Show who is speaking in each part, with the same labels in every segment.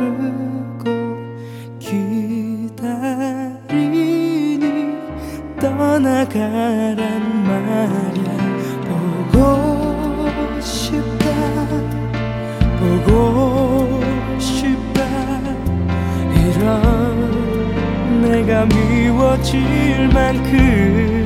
Speaker 1: 부르고 기다리니 떠나가란 말야. 보고 싶다 보고 싶다. 이런 내가 미워질 만큼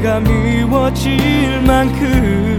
Speaker 1: 내가 미워질 만큼